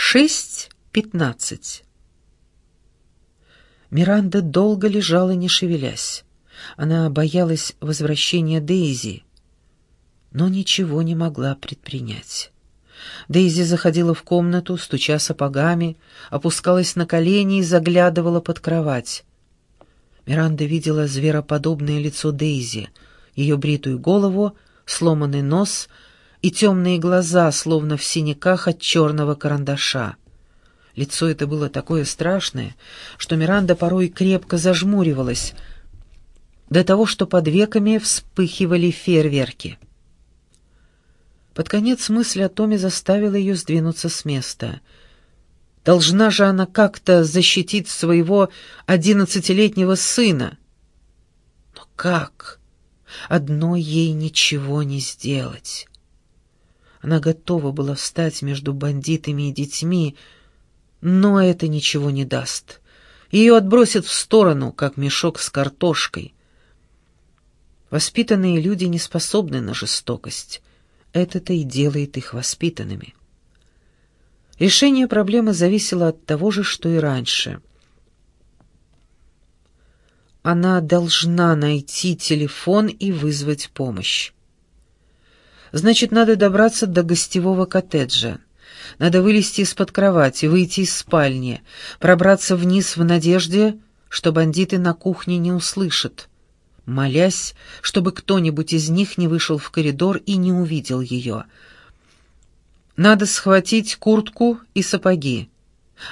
Шесть пятнадцать. Миранда долго лежала, не шевелясь. Она боялась возвращения Дейзи, но ничего не могла предпринять. Дейзи заходила в комнату, стуча сапогами, опускалась на колени и заглядывала под кровать. Миранда видела звероподобное лицо Дейзи, ее бритую голову, сломанный нос и темные глаза, словно в синяках от черного карандаша. Лицо это было такое страшное, что Миранда порой крепко зажмуривалась, до того, что под веками вспыхивали фейерверки. Под конец мысль о Томе заставила ее сдвинуться с места. Должна же она как-то защитить своего одиннадцатилетнего сына. Но как? Одной ей ничего не сделать. Она готова была встать между бандитами и детьми, но это ничего не даст. Ее отбросят в сторону, как мешок с картошкой. Воспитанные люди не способны на жестокость. Это-то и делает их воспитанными. Решение проблемы зависело от того же, что и раньше. Она должна найти телефон и вызвать помощь. Значит, надо добраться до гостевого коттеджа. Надо вылезти из-под кровати, выйти из спальни, пробраться вниз в надежде, что бандиты на кухне не услышат, молясь, чтобы кто-нибудь из них не вышел в коридор и не увидел ее. Надо схватить куртку и сапоги.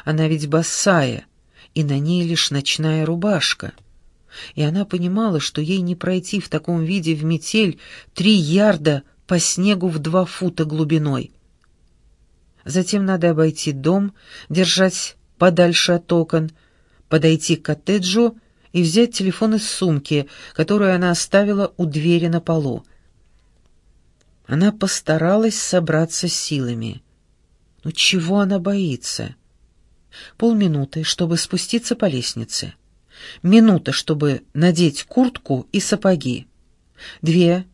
Она ведь босая, и на ней лишь ночная рубашка. И она понимала, что ей не пройти в таком виде в метель три ярда по снегу в два фута глубиной. Затем надо обойти дом, держать подальше от окон, подойти к коттеджу и взять телефон из сумки, которую она оставила у двери на полу. Она постаралась собраться силами. Ну чего она боится? Полминуты, чтобы спуститься по лестнице. Минута, чтобы надеть куртку и сапоги. Две,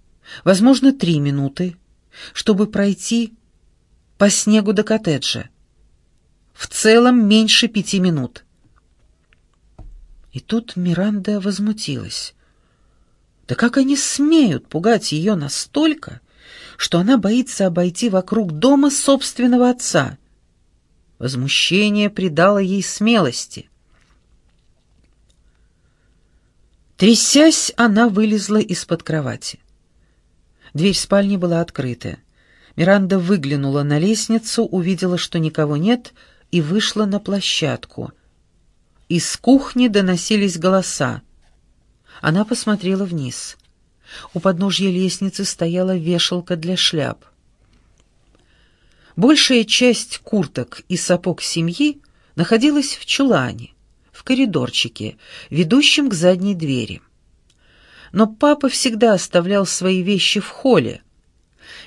возможно, три минуты, чтобы пройти по снегу до коттеджа. В целом меньше пяти минут. И тут Миранда возмутилась. Да как они смеют пугать ее настолько, что она боится обойти вокруг дома собственного отца? Возмущение придало ей смелости. Трясясь, она вылезла из-под кровати. Дверь спальни была открыта. Миранда выглянула на лестницу, увидела, что никого нет, и вышла на площадку. Из кухни доносились голоса. Она посмотрела вниз. У подножья лестницы стояла вешалка для шляп. Большая часть курток и сапог семьи находилась в чулане, в коридорчике, ведущем к задней двери. Но папа всегда оставлял свои вещи в холле,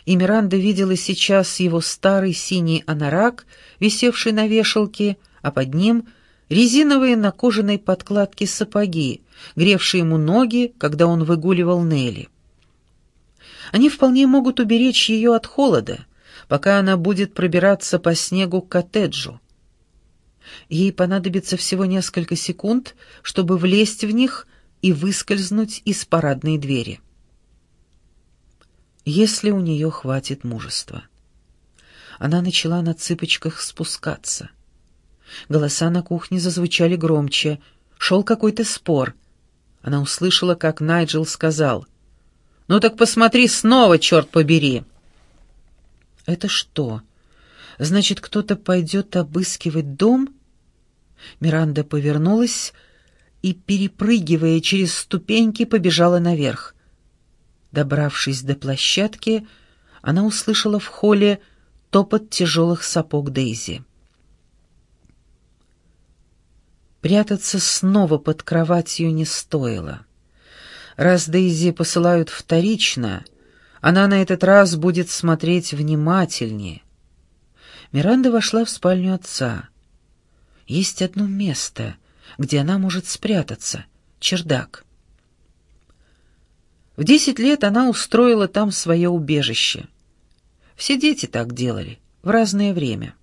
и Миранда видела сейчас его старый синий анорак, висевший на вешалке, а под ним резиновые на кожаной подкладке сапоги, гревшие ему ноги, когда он выгуливал Нелли. Они вполне могут уберечь ее от холода, пока она будет пробираться по снегу к коттеджу. Ей понадобится всего несколько секунд, чтобы влезть в них и выскользнуть из парадной двери если у нее хватит мужества. Она начала на цыпочках спускаться. Голоса на кухне зазвучали громче, шел какой-то спор. Она услышала, как Найджел сказал, «Ну так посмотри снова, черт побери!» «Это что? Значит, кто-то пойдет обыскивать дом?» Миранда повернулась и, перепрыгивая через ступеньки, побежала наверх. Добравшись до площадки, она услышала в холле топот тяжелых сапог Дейзи. Прятаться снова под кроватью не стоило. Раз Дейзи посылают вторично, она на этот раз будет смотреть внимательнее. Миранда вошла в спальню отца. Есть одно место, где она может спрятаться — чердак. В десять лет она устроила там свое убежище. Все дети так делали, в разное время.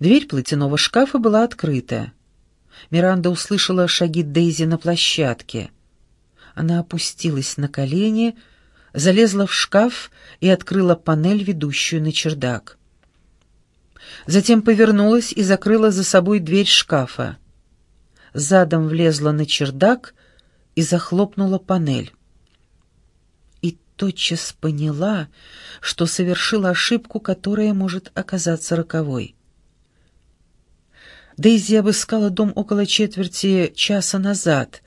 Дверь платяного шкафа была открыта. Миранда услышала шаги Дейзи на площадке. Она опустилась на колени, залезла в шкаф и открыла панель, ведущую на чердак. Затем повернулась и закрыла за собой дверь шкафа. Задом влезла на чердак и захлопнула панель. И тотчас поняла, что совершила ошибку, которая может оказаться роковой. Дейзи обыскала дом около четверти часа назад,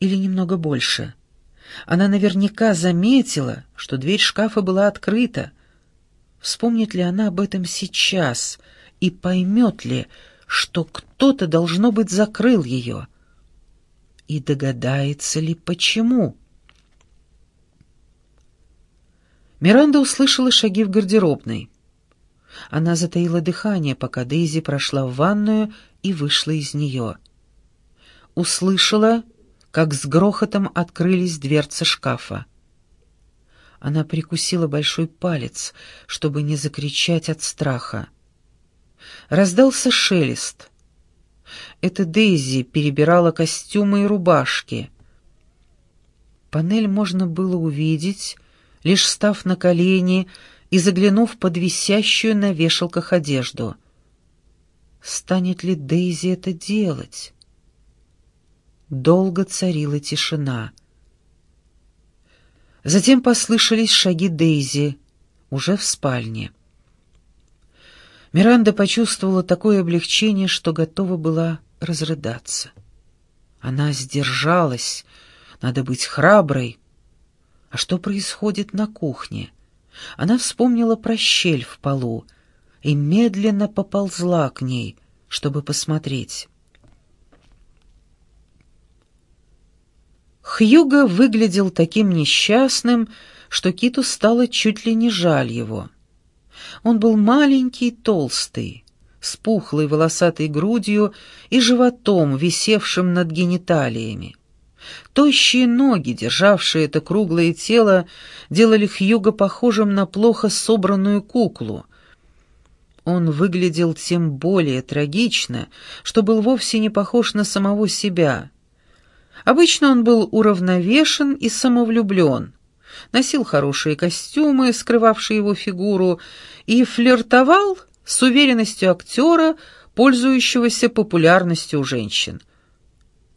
или немного больше. Она наверняка заметила, что дверь шкафа была открыта. Вспомнит ли она об этом сейчас и поймет ли, что кто-то, должно быть, закрыл ее? И догадается ли, почему? Миранда услышала шаги в гардеробной. Она затаила дыхание, пока Дейзи прошла в ванную и вышла из нее. Услышала, как с грохотом открылись дверцы шкафа. Она прикусила большой палец, чтобы не закричать от страха. Раздался шелест. Это Дейзи перебирала костюмы и рубашки. Панель можно было увидеть, лишь став на колени и заглянув под висящую на вешалках одежду. Станет ли Дейзи это делать? Долго царила тишина. Затем послышались шаги Дейзи, уже в спальне. Миранда почувствовала такое облегчение, что готова была разрыдаться. Она сдержалась, надо быть храброй. А что происходит на кухне? Она вспомнила про щель в полу и медленно поползла к ней, чтобы посмотреть. Хьюго выглядел таким несчастным, что Киту стало чуть ли не жаль его. Он был маленький, толстый, с пухлой волосатой грудью и животом, висевшим над гениталиями. Тощие ноги, державшие это круглое тело, делали Хьюга похожим на плохо собранную куклу. Он выглядел тем более трагично, что был вовсе не похож на самого себя. Обычно он был уравновешен и самовлюблен, носил хорошие костюмы, скрывавшие его фигуру, и флиртовал с уверенностью актера, пользующегося популярностью у женщин.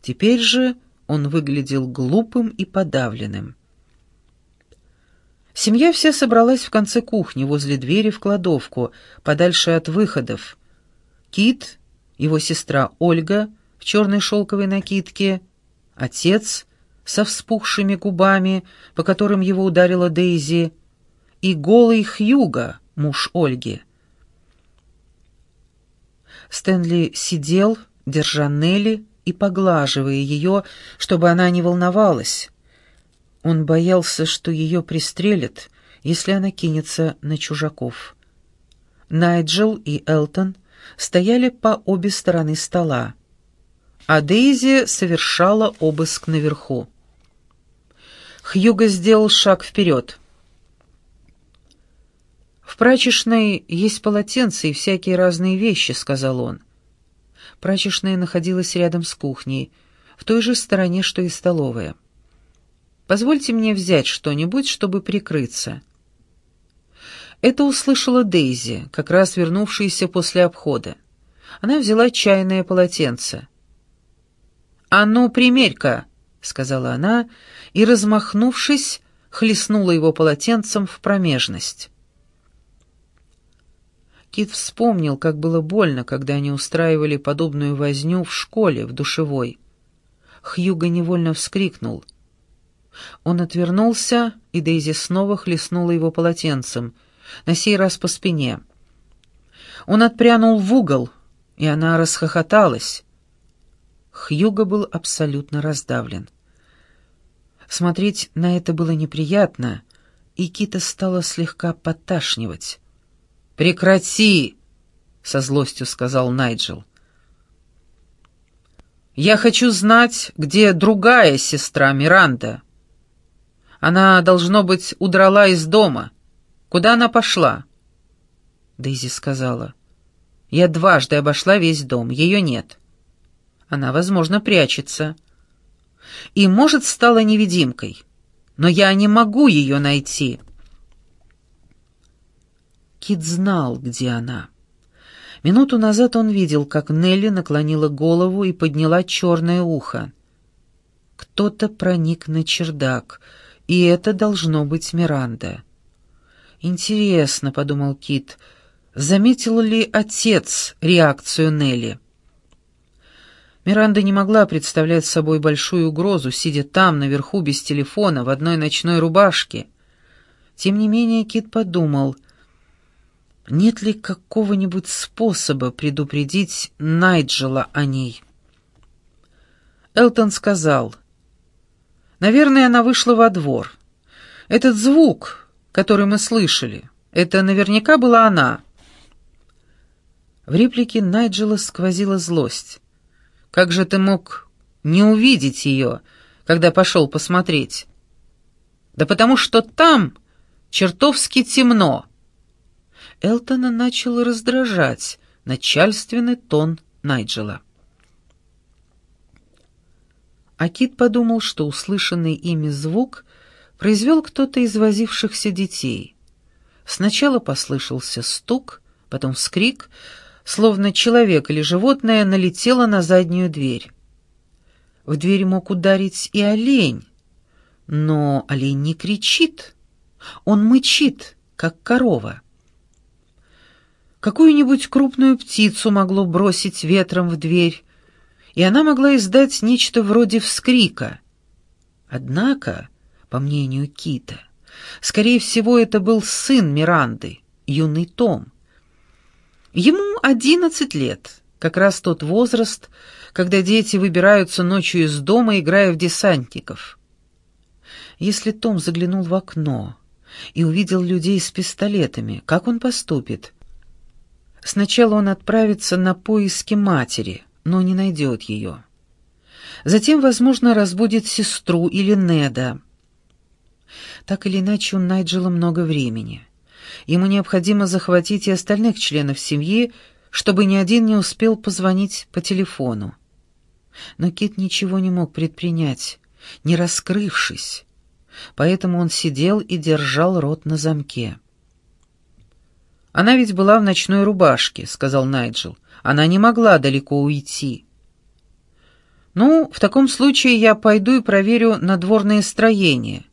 Теперь же он выглядел глупым и подавленным. Семья вся собралась в конце кухни, возле двери в кладовку, подальше от выходов. Кит, его сестра Ольга в черной шелковой накидке, отец со вспухшими губами, по которым его ударила Дейзи, и голый Хьюга, муж Ольги. Стэнли сидел, держа Нелли, и поглаживая ее, чтобы она не волновалась. Он боялся, что ее пристрелят, если она кинется на чужаков. Найджел и Элтон стояли по обе стороны стола, а Дейзи совершала обыск наверху. Хьюго сделал шаг вперед. «В прачечной есть полотенца и всякие разные вещи», — сказал он. Прачечная находилась рядом с кухней, в той же стороне, что и столовая. «Позвольте мне взять что-нибудь, чтобы прикрыться». Это услышала Дейзи, как раз вернувшаяся после обхода. Она взяла чайное полотенце. «А ну, примерь-ка!» — сказала она, и, размахнувшись, хлестнула его полотенцем в промежность. Кит вспомнил, как было больно, когда они устраивали подобную возню в школе, в душевой. Хьюго невольно вскрикнул. Он отвернулся, и Дейзи снова хлестнула его полотенцем, на сей раз по спине. Он отпрянул в угол, и она расхохоталась. Хьюго был абсолютно раздавлен. Смотреть на это было неприятно, и Кита стала слегка поташнивать. «Прекрати!» — со злостью сказал Найджел. «Я хочу знать, где другая сестра Миранда. Она, должно быть, удрала из дома. Куда она пошла?» Дейзи сказала. Я дважды обошла весь дом, ее нет. Она, возможно, прячется. И, может, стала невидимкой. Но я не могу ее найти. Кит знал, где она. Минуту назад он видел, как Нелли наклонила голову и подняла черное ухо. Кто-то проник на чердак, и это должно быть Миранда. «Интересно», — подумал Кит, — «заметил ли отец реакцию Нелли?» Миранда не могла представлять собой большую угрозу, сидя там, наверху, без телефона, в одной ночной рубашке. Тем не менее Кит подумал — нет ли какого-нибудь способа предупредить Найджела о ней? Элтон сказал, «Наверное, она вышла во двор. Этот звук, который мы слышали, это наверняка была она». В реплике Найджела сквозила злость. «Как же ты мог не увидеть ее, когда пошел посмотреть?» «Да потому что там чертовски темно». Элтона начал раздражать начальственный тон Найджела. А Кит подумал, что услышанный ими звук произвел кто-то из возившихся детей. Сначала послышался стук, потом вскрик, словно человек или животное налетело на заднюю дверь. В дверь мог ударить и олень, но олень не кричит, он мычит, как корова. Какую-нибудь крупную птицу могло бросить ветром в дверь, и она могла издать нечто вроде вскрика. Однако, по мнению Кита, скорее всего, это был сын Миранды, юный Том. Ему одиннадцать лет, как раз тот возраст, когда дети выбираются ночью из дома, играя в десантников. Если Том заглянул в окно и увидел людей с пистолетами, как он поступит? Сначала он отправится на поиски матери, но не найдет ее. Затем, возможно, разбудит сестру или Неда. Так или иначе, у Найджела много времени. Ему необходимо захватить и остальных членов семьи, чтобы ни один не успел позвонить по телефону. Но Кит ничего не мог предпринять, не раскрывшись, поэтому он сидел и держал рот на замке. «Она ведь была в ночной рубашке», — сказал Найджел. «Она не могла далеко уйти». «Ну, в таком случае я пойду и проверю надворные строения».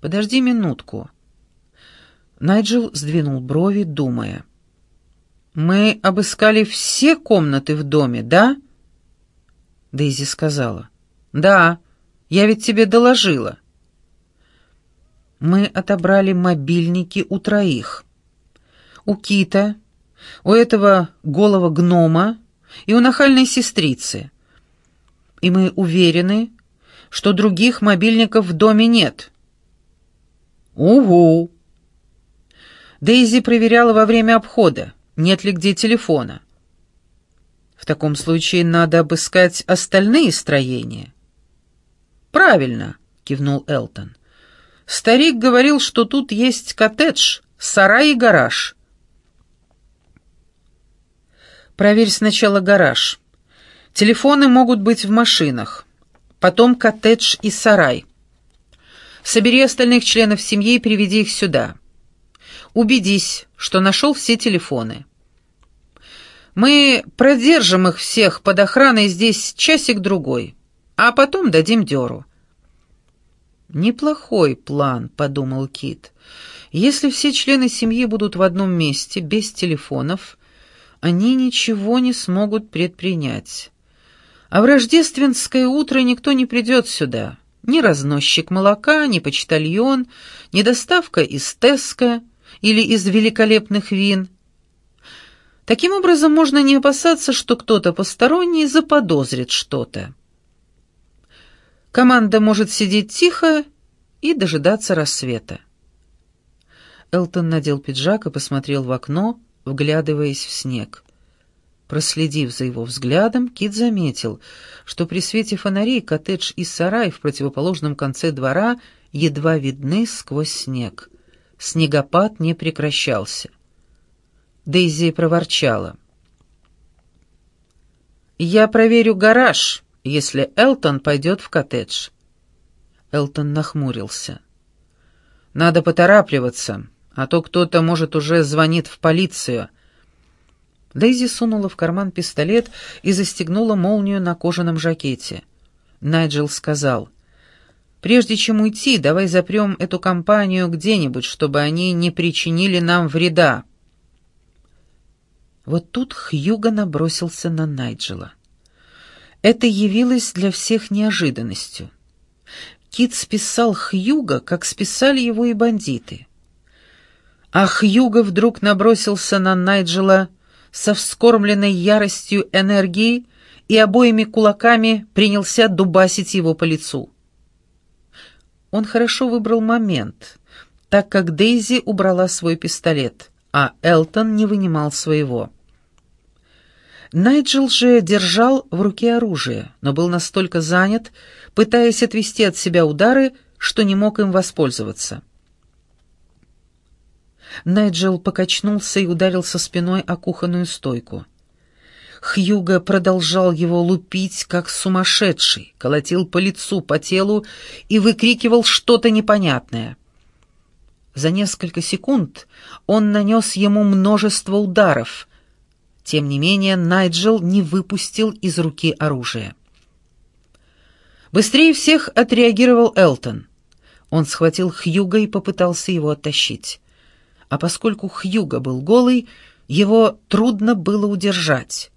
«Подожди минутку». Найджел сдвинул брови, думая. «Мы обыскали все комнаты в доме, да?» Дейзи сказала. «Да, я ведь тебе доложила». «Мы отобрали мобильники у троих» у Кита, у этого голого гнома и у нахальной сестрицы. И мы уверены, что других мобильников в доме нет. Угу. Дейзи проверяла во время обхода, нет ли где телефона. В таком случае надо обыскать остальные строения. Правильно, кивнул Элтон. Старик говорил, что тут есть коттедж, сарай и гараж. Проверь сначала гараж. Телефоны могут быть в машинах. Потом коттедж и сарай. Собери остальных членов семьи и приведи их сюда. Убедись, что нашел все телефоны. Мы продержим их всех под охраной здесь часик-другой, а потом дадим дёру. «Неплохой план», — подумал Кит. «Если все члены семьи будут в одном месте, без телефонов, они ничего не смогут предпринять. А в рождественское утро никто не придет сюда. Ни разносчик молока, ни почтальон, ни доставка из Теска или из великолепных вин. Таким образом, можно не опасаться, что кто-то посторонний заподозрит что-то. Команда может сидеть тихо и дожидаться рассвета. Элтон надел пиджак и посмотрел в окно, вглядываясь в снег. Проследив за его взглядом, Кит заметил, что при свете фонарей коттедж и сарай в противоположном конце двора едва видны сквозь снег. Снегопад не прекращался. Дейзи проворчала. «Я проверю гараж, если Элтон пойдет в коттедж». Элтон нахмурился. «Надо поторапливаться, а то кто-то, может, уже звонит в полицию». Дейзи сунула в карман пистолет и застегнула молнию на кожаном жакете. Найджел сказал, «Прежде чем уйти, давай запрем эту компанию где-нибудь, чтобы они не причинили нам вреда». Вот тут Хьюго набросился на Найджела. Это явилось для всех неожиданностью. Кит списал Хьюга, как списали его и бандиты. А Хьюго вдруг набросился на Найджела со вскормленной яростью энергии и обоими кулаками принялся дубасить его по лицу. Он хорошо выбрал момент, так как Дейзи убрала свой пистолет, а Элтон не вынимал своего. Найджел же держал в руке оружие, но был настолько занят, пытаясь отвести от себя удары, что не мог им воспользоваться. Найджел покачнулся и ударился спиной о кухонную стойку. Хьюго продолжал его лупить, как сумасшедший, колотил по лицу, по телу и выкрикивал что-то непонятное. За несколько секунд он нанес ему множество ударов — тем не менее, Найджел не выпустил из руки оружие. Быстрее всех отреагировал Элтон. Он схватил Хьюга и попытался его оттащить. А поскольку Хьюга был голый, его трудно было удержать,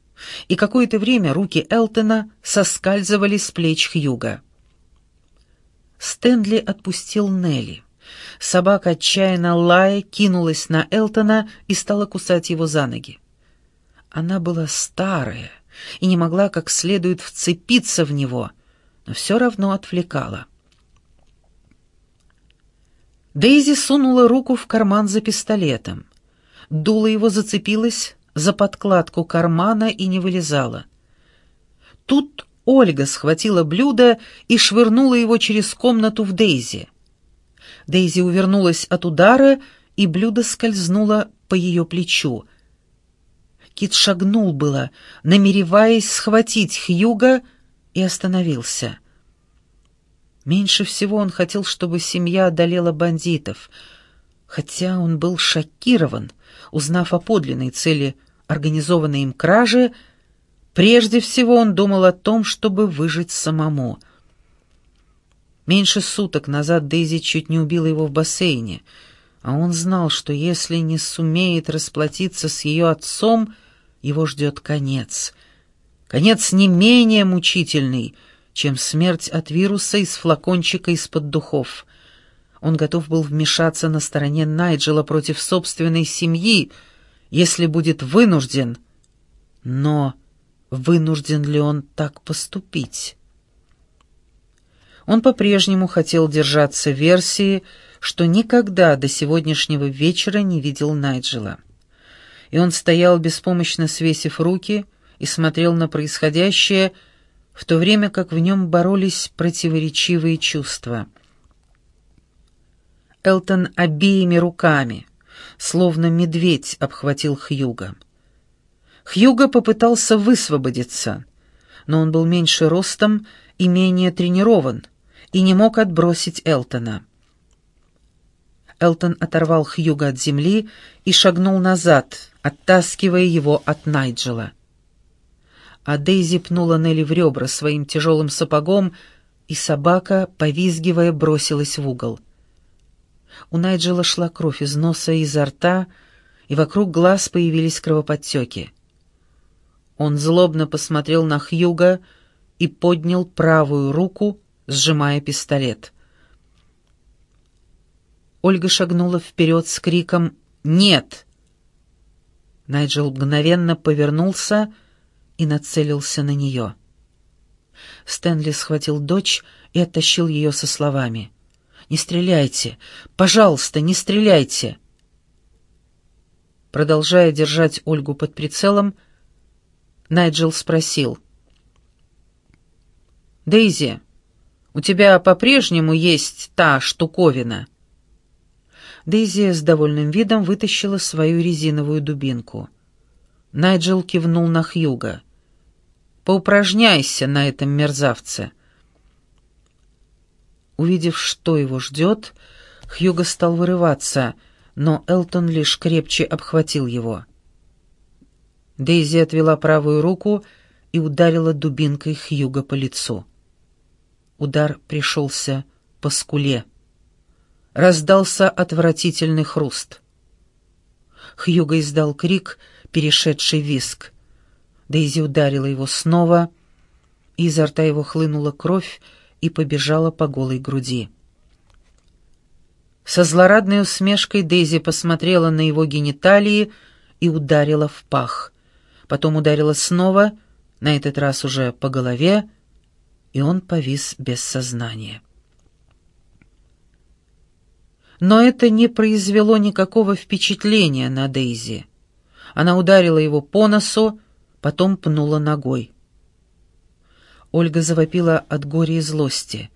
и какое-то время руки Элтона соскальзывали с плеч Хьюга. Стэнли отпустил Нелли. Собака, отчаянно лая, кинулась на Элтона и стала кусать его за ноги. Она была старая и не могла как следует вцепиться в него, но все равно отвлекала. Дейзи сунула руку в карман за пистолетом. Дуло его зацепилось за подкладку кармана и не вылезала. Тут Ольга схватила блюдо и швырнула его через комнату в Дейзи. Дейзи увернулась от удара, и блюдо скользнуло по ее плечу — Кит шагнул было, намереваясь схватить Хьюга, и остановился. Меньше всего он хотел, чтобы семья одолела бандитов, хотя он был шокирован, узнав о подлинной цели организованной им кражи, прежде всего он думал о том, чтобы выжить самому. Меньше суток назад Дейзи чуть не убила его в бассейне, а он знал, что если не сумеет расплатиться с ее отцом — его ждет конец. Конец не менее мучительный, чем смерть от вируса из флакончика из-под духов. Он готов был вмешаться на стороне Найджела против собственной семьи, если будет вынужден. Но вынужден ли он так поступить? Он по-прежнему хотел держаться версии, что никогда до сегодняшнего вечера не видел Найджела и он стоял беспомощно свесив руки и смотрел на происходящее, в то время как в нем боролись противоречивые чувства. Элтон обеими руками, словно медведь, обхватил Хьюга. Хьюга попытался высвободиться, но он был меньше ростом и менее тренирован, и не мог отбросить Элтона. Элтон оторвал Хьюга от земли и шагнул назад, оттаскивая его от Найджела. А Дейзи пнула Нелли в ребра своим тяжелым сапогом, и собака, повизгивая, бросилась в угол. У Найджела шла кровь из носа и изо рта, и вокруг глаз появились кровоподтеки. Он злобно посмотрел на Хьюга и поднял правую руку, сжимая пистолет. Ольга шагнула вперед с криком «Нет!». Найджел мгновенно повернулся и нацелился на нее. Стэнли схватил дочь и оттащил ее со словами «Не стреляйте! Пожалуйста, не стреляйте!» Продолжая держать Ольгу под прицелом, Найджел спросил «Дейзи, у тебя по-прежнему есть та штуковина?» Дейзи с довольным видом вытащила свою резиновую дубинку. Найджел кивнул на Хьюга. «Поупражняйся на этом мерзавце». Увидев, что его ждет, Хьюго стал вырываться, но Элтон лишь крепче обхватил его. Дейзи отвела правую руку и ударила дубинкой Хьюга по лицу. Удар пришелся по скуле. Раздался отвратительный хруст. Хьюго издал крик, перешедший виск. Дейзи ударила его снова, и изо рта его хлынула кровь и побежала по голой груди. Со злорадной усмешкой Дейзи посмотрела на его гениталии и ударила в пах. Потом ударила снова, на этот раз уже по голове, и он повис без сознания. Но это не произвело никакого впечатления на Дейзи. Она ударила его по носу, потом пнула ногой. Ольга завопила от горя и злости.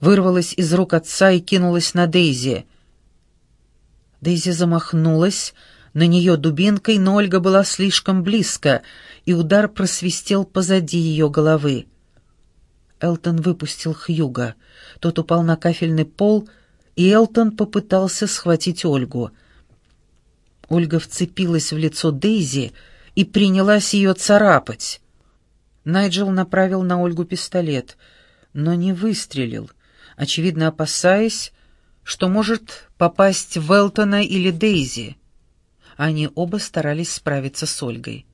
Вырвалась из рук отца и кинулась на Дейзи. Дейзи замахнулась на нее дубинкой, но Ольга была слишком близко, и удар просвистел позади ее головы. Элтон выпустил Хьюга. Тот упал на кафельный пол и Элтон попытался схватить Ольгу. Ольга вцепилась в лицо Дейзи и принялась ее царапать. Найджел направил на Ольгу пистолет, но не выстрелил, очевидно опасаясь, что может попасть в Элтона или Дейзи. Они оба старались справиться с Ольгой.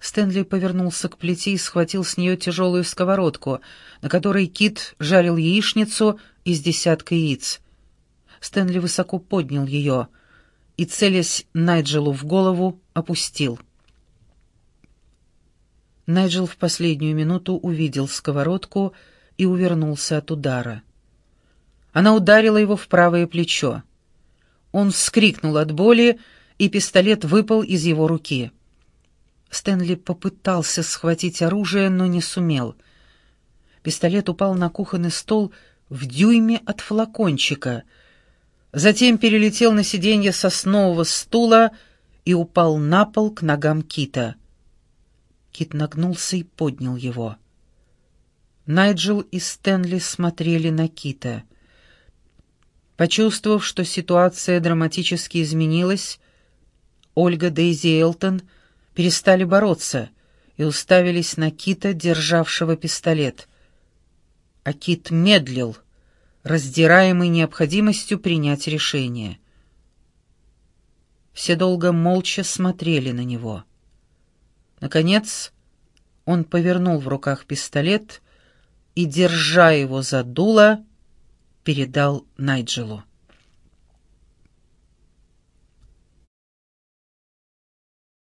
Стэнли повернулся к плите и схватил с нее тяжелую сковородку, на которой Кит жарил яичницу из десятка яиц. Стэнли высоко поднял ее и, целясь Найджелу в голову, опустил. Найджел в последнюю минуту увидел сковородку и увернулся от удара. Она ударила его в правое плечо. Он вскрикнул от боли, и пистолет выпал из его руки. Стэнли попытался схватить оружие, но не сумел. Пистолет упал на кухонный стол в дюйме от флакончика, затем перелетел на сиденье соснового стула и упал на пол к ногам Кита. Кит нагнулся и поднял его. Найджел и Стэнли смотрели на Кита. Почувствовав, что ситуация драматически изменилась, Ольга Дейзи Элтон — перестали бороться и уставились на Кита, державшего пистолет. А Кит медлил, раздираемый необходимостью принять решение. Все долго молча смотрели на него. Наконец, он повернул в руках пистолет и, держа его за дуло, передал Найджелу.